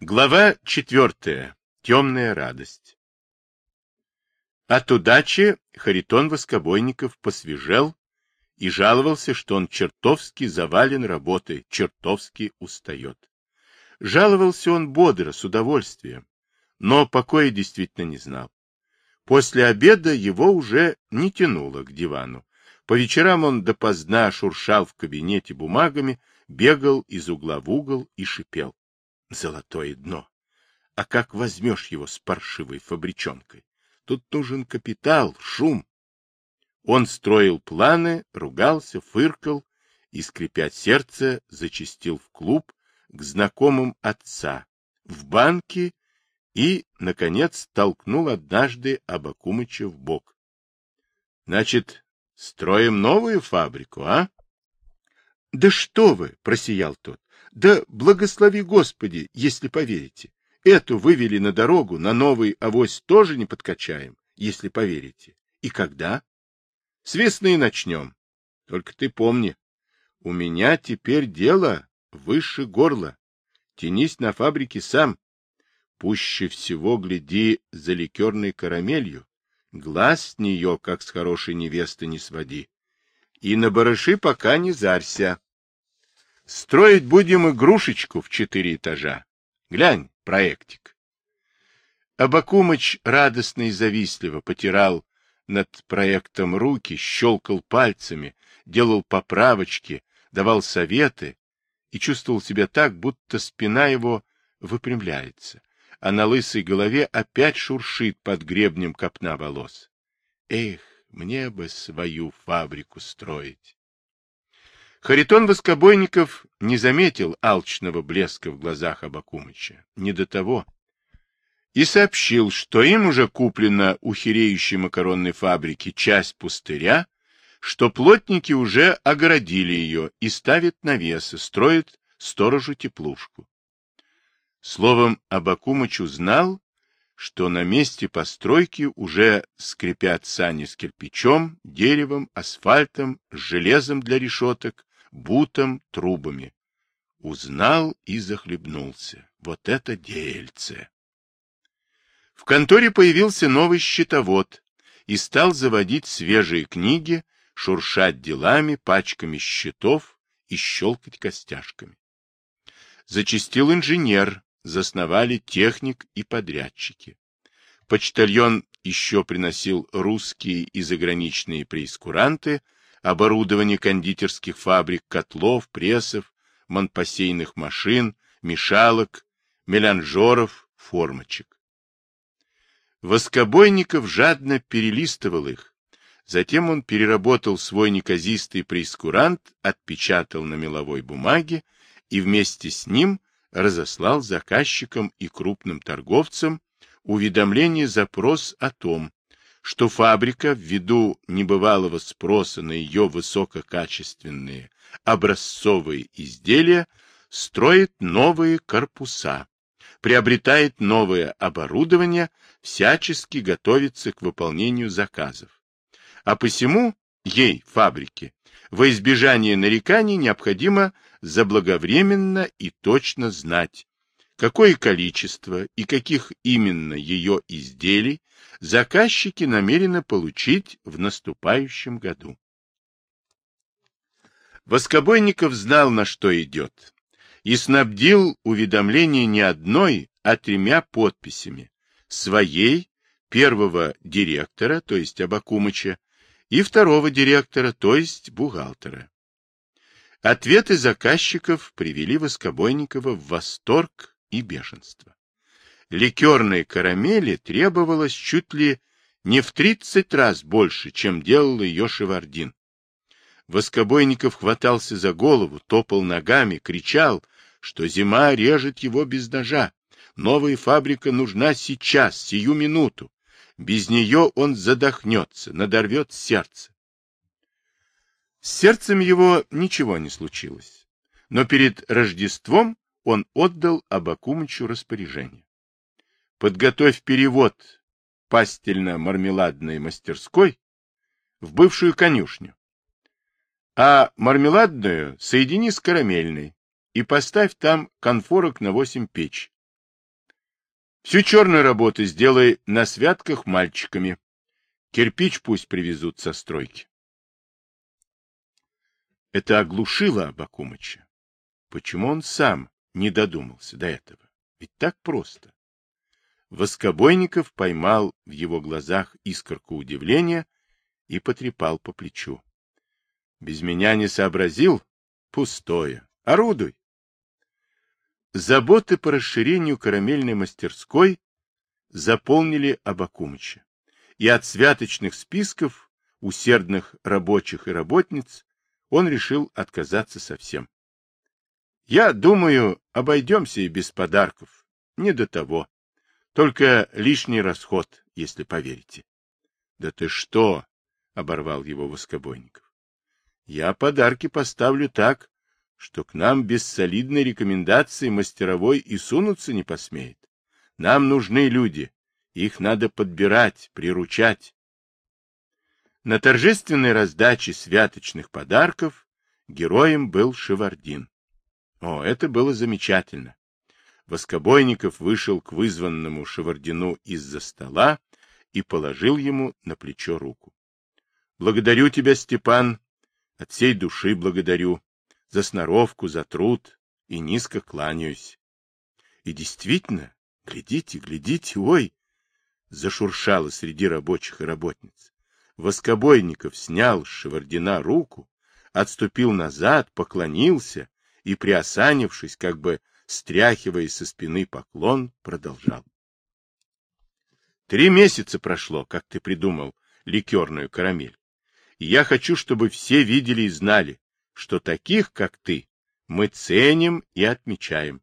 Глава четвертая. Темная радость. От удачи Харитон Воскобойников посвежел и жаловался, что он чертовски завален работой, чертовски устает. Жаловался он бодро, с удовольствием, но покоя действительно не знал. После обеда его уже не тянуло к дивану. По вечерам он допоздна шуршал в кабинете бумагами, бегал из угла в угол и шипел. Золотое дно. А как возьмешь его с паршивой фабричонкой? Тут нужен капитал, шум. Он строил планы, ругался, фыркал и, скрипя сердце, зачастил в клуб к знакомым отца, в банке и, наконец, толкнул однажды Абакумыча в бок. — Значит, строим новую фабрику, а? — Да что вы! — просиял тот. — Да благослови Господи, если поверите. Эту вывели на дорогу, на новый авось тоже не подкачаем, если поверите. И когда? С весны начнем. Только ты помни, у меня теперь дело выше горла. Тянись на фабрике сам. Пуще всего гляди за ликерной карамелью. Глаз с нее, как с хорошей невесты, не своди. И на барыши пока не зарься. Строить будем игрушечку в четыре этажа. Глянь, проектик. Абакумыч радостно и завистливо потирал над проектом руки, щелкал пальцами, делал поправочки, давал советы и чувствовал себя так, будто спина его выпрямляется, а на лысой голове опять шуршит под гребнем копна волос. Эх, мне бы свою фабрику строить. Харитон Воскобойников не заметил алчного блеска в глазах Абакумыча. Не до того. И сообщил, что им уже куплена у хиреющей макаронной фабрики часть пустыря, что плотники уже огородили ее и ставят навесы, строят сторожу теплушку. Словом, Абакумыч узнал, что на месте постройки уже скрипят сани с кирпичом, деревом, асфальтом, железом для решеток, бутом, трубами. Узнал и захлебнулся. Вот это дельце! В конторе появился новый счетовод и стал заводить свежие книги, шуршать делами, пачками счетов и щелкать костяшками. Зачистил инженер, засновали техник и подрядчики. Почтальон еще приносил русские и заграничные преискуранты, оборудование кондитерских фабрик, котлов, прессов, монпасейных машин, мешалок, меланжеров, формочек. Воскобойников жадно перелистывал их. Затем он переработал свой неказистый преискурант, отпечатал на меловой бумаге и вместе с ним разослал заказчикам и крупным торговцам уведомление-запрос о том, что фабрика, ввиду небывалого спроса на ее высококачественные образцовые изделия, строит новые корпуса, приобретает новое оборудование, всячески готовится к выполнению заказов. А посему ей, фабрике, во избежание нареканий необходимо заблаговременно и точно знать, какое количество и каких именно ее изделий заказчики намерены получить в наступающем году. Воскобойников знал, на что идет, и снабдил уведомление не одной, а тремя подписями. Своей, первого директора, то есть Абакумыча, и второго директора, то есть бухгалтера. Ответы заказчиков привели Воскобойникова в восторг и бешенство ликерной карамели требовалось чуть ли не в тридцать раз больше, чем делал ее Шевардин. Воскобойников хватался за голову, топал ногами, кричал, что зима режет его без ножа. Новая фабрика нужна сейчас, сию минуту. Без нее он задохнется, надорвет сердце. С сердцем его ничего не случилось. Но перед Рождеством он отдал Абакумычу распоряжение подготовь перевод пастельно-мармеладной мастерской в бывшую конюшню, а мармеладную соедини с карамельной и поставь там конфорок на восемь печь. Всю черную работу сделай на святках мальчиками. Кирпич пусть привезут со стройки. Это оглушило Абакумыча. Почему он сам не додумался до этого? Ведь так просто. Воскобойников поймал в его глазах искорку удивления и потрепал по плечу. Без меня не сообразил? Пустое. Орудуй. Заботы по расширению карамельной мастерской заполнили Абакумыча, и от святочных списков усердных рабочих и работниц он решил отказаться совсем. Я думаю, обойдемся и без подарков. Не до того. Только лишний расход, если поверите. — Да ты что? — оборвал его Воскобойников. — Я подарки поставлю так, что к нам без солидной рекомендации мастеровой и сунуться не посмеет. Нам нужны люди. Их надо подбирать, приручать. На торжественной раздаче святочных подарков героем был Шевардин. О, это было замечательно. Воскобойников вышел к вызванному Шевардину из-за стола и положил ему на плечо руку. — Благодарю тебя, Степан, от всей души благодарю за сноровку, за труд и низко кланяюсь. И действительно, глядите, глядите, ой! Зашуршало среди рабочих и работниц. Воскобойников снял с Шевардина руку, отступил назад, поклонился и, приосанившись, как бы стряхивая со спины поклон, продолжал. Три месяца прошло, как ты придумал ликерную карамель. И я хочу, чтобы все видели и знали, что таких, как ты, мы ценим и отмечаем.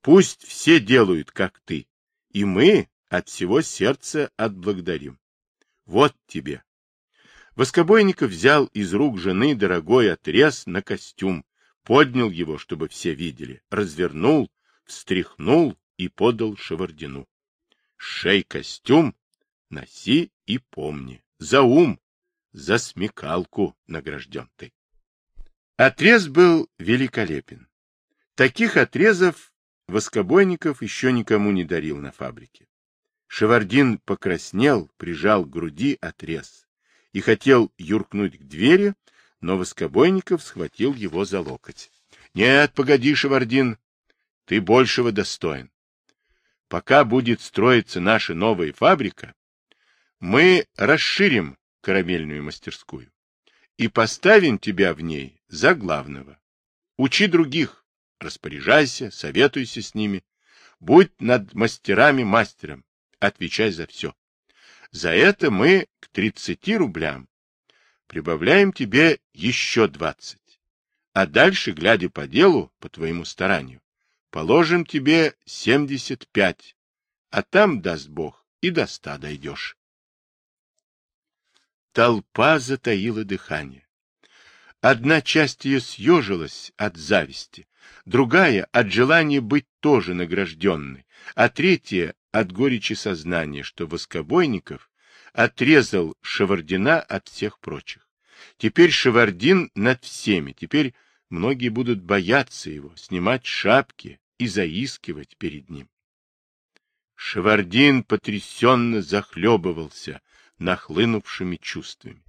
Пусть все делают, как ты, и мы от всего сердца отблагодарим. Вот тебе. Воскобойников взял из рук жены дорогой отрез на костюм, поднял его, чтобы все видели, развернул, встряхнул и подал Шевардину. Шей костюм, носи и помни, за ум, за смекалку награжден ты. Отрез был великолепен. Таких отрезов Воскобойников еще никому не дарил на фабрике. Шевардин покраснел, прижал к груди отрез и хотел юркнуть к двери, но Воскобойников схватил его за локоть. — Нет, погоди, Шевардин, ты большего достоин. Пока будет строиться наша новая фабрика, мы расширим карамельную мастерскую и поставим тебя в ней за главного. Учи других, распоряжайся, советуйся с ними, будь над мастерами мастером, отвечай за все. За это мы к 30 рублям прибавляем тебе еще 20. А дальше, глядя по делу, по твоему старанию, положим тебе 75, а там, даст Бог, и до ста дойдешь. Толпа затаила дыхание. Одна часть ее съежилась от зависти, другая — от желания быть тоже награжденной, а третья — от горечи сознания, что Воскобойников отрезал Шевардина от всех прочих. Теперь Шевардин над всеми, теперь многие будут бояться его, снимать шапки и заискивать перед ним. Шевардин потрясенно захлебывался нахлынувшими чувствами.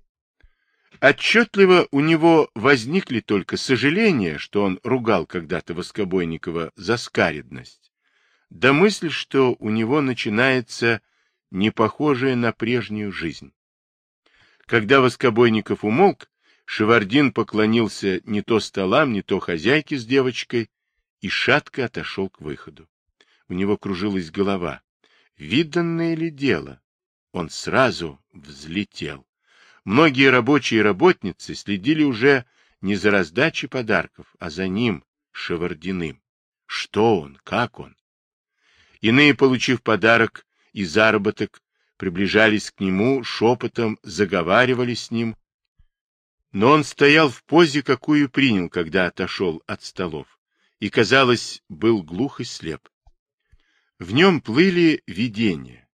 Отчетливо у него возникли только сожаления, что он ругал когда-то Воскобойникова за скаредность, да мысль, что у него начинается непохожая на прежнюю жизнь. Когда Воскобойников умолк, Шевардин поклонился не то столам, не то хозяйке с девочкой и шатко отошел к выходу. У него кружилась голова. Виданное ли дело? Он сразу взлетел. Многие рабочие и работницы следили уже не за раздачей подарков, а за ним, Шевардиным. Что он, как он? Иные, получив подарок и заработок, приближались к нему, шепотом заговаривали с ним. Но он стоял в позе, какую принял, когда отошел от столов, и, казалось, был глух и слеп. В нем плыли видения,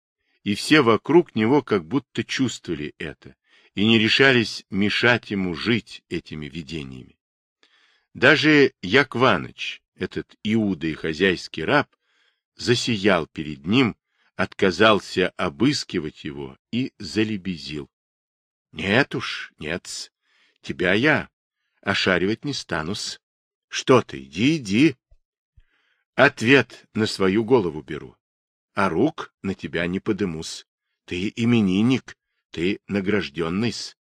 и все вокруг него как будто чувствовали это и не решались мешать ему жить этими видениями. Даже Якваныч, этот Иуда и хозяйский раб, засиял перед ним, отказался обыскивать его и залебезил. — Нет уж, нет, тебя я ошаривать не стану-с. Что ты, иди, иди. Ответ на свою голову беру, а рук на тебя не подымусь. Ты именинник, ты награжденный-с.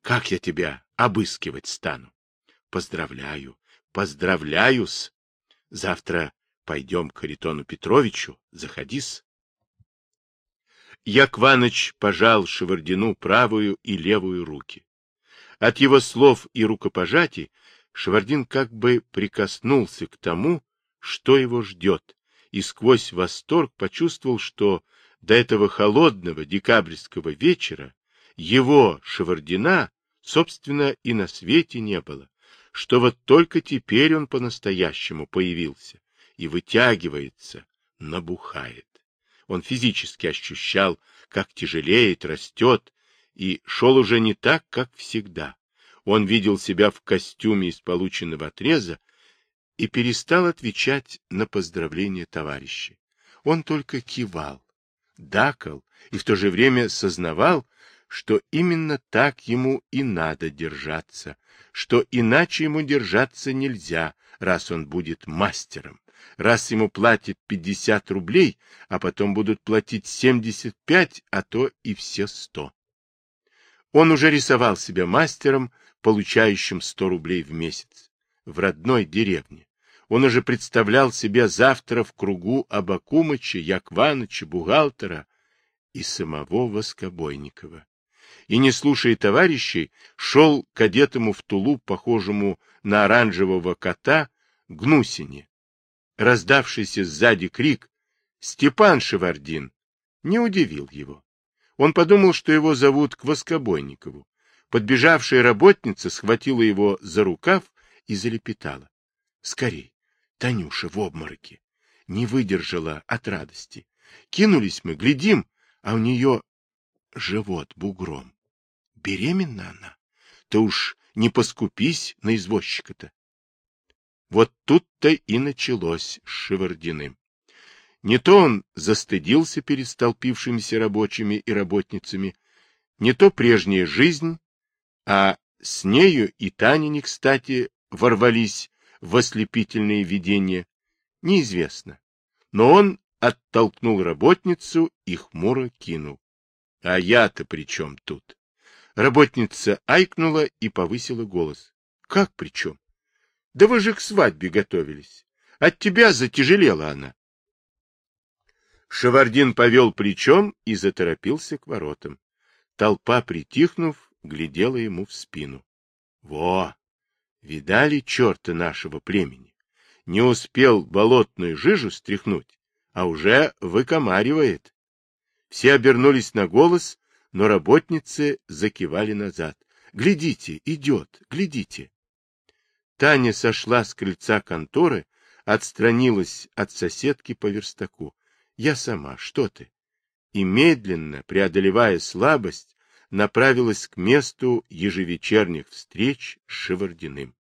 Как я тебя обыскивать стану? Поздравляю, поздравляю-с. Завтра пойдем к Харитону Петровичу, заходи-с. Якваныч пожал Шевардину правую и левую руки. От его слов и рукопожатий Шевардин как бы прикоснулся к тому, что его ждет, и сквозь восторг почувствовал, что до этого холодного декабрьского вечера его, Шевардина, собственно, и на свете не было, что вот только теперь он по-настоящему появился и вытягивается, набухает. Он физически ощущал, как тяжелеет, растет, и шел уже не так, как всегда. Он видел себя в костюме из полученного отреза и перестал отвечать на поздравления товарищей. Он только кивал, дакал и в то же время сознавал, что именно так ему и надо держаться, что иначе ему держаться нельзя, раз он будет мастером, раз ему платят 50 рублей, а потом будут платить 75, а то и все 100. Он уже рисовал себя мастером, получающим 100 рублей в месяц, в родной деревне. Он уже представлял себя завтра в кругу Абакумыча, Якваныча, бухгалтера и самого Воскобойникова. И, не слушая товарищей, шел к одетому в тулуп, похожему на оранжевого кота, Гнусине. Раздавшийся сзади крик «Степан Шевардин!» не удивил его. Он подумал, что его зовут к Воскобойникову. Подбежавшая работница схватила его за рукав и залепетала. — Скорей, Танюша в обмороке. Не выдержала от радости. Кинулись мы, глядим, а у нее живот бугром. Беременна она. Ты уж не поскупись на извозчика-то. Вот тут-то и началось с Шевардиным. Не то он застыдился перед столпившимися рабочими и работницами, не то прежняя жизнь, а с нею и Таня кстати, ворвались в ослепительные видения, неизвестно. Но он оттолкнул работницу и хмуро кинул. А я-то при чем тут? Работница айкнула и повысила голос. Как при чем? Да вы же к свадьбе готовились. От тебя затяжелела она. Шевардин повел плечом и заторопился к воротам. Толпа, притихнув, глядела ему в спину. Во! Видали черта нашего племени? Не успел болотную жижу стряхнуть, а уже выкомаривает. Все обернулись на голос, но работницы закивали назад. Глядите, идет, глядите. Таня сошла с крыльца конторы, отстранилась от соседки по верстаку. Я сама, что ты? И медленно, преодолевая слабость, направилась к месту ежевечерних встреч с Шевардиным.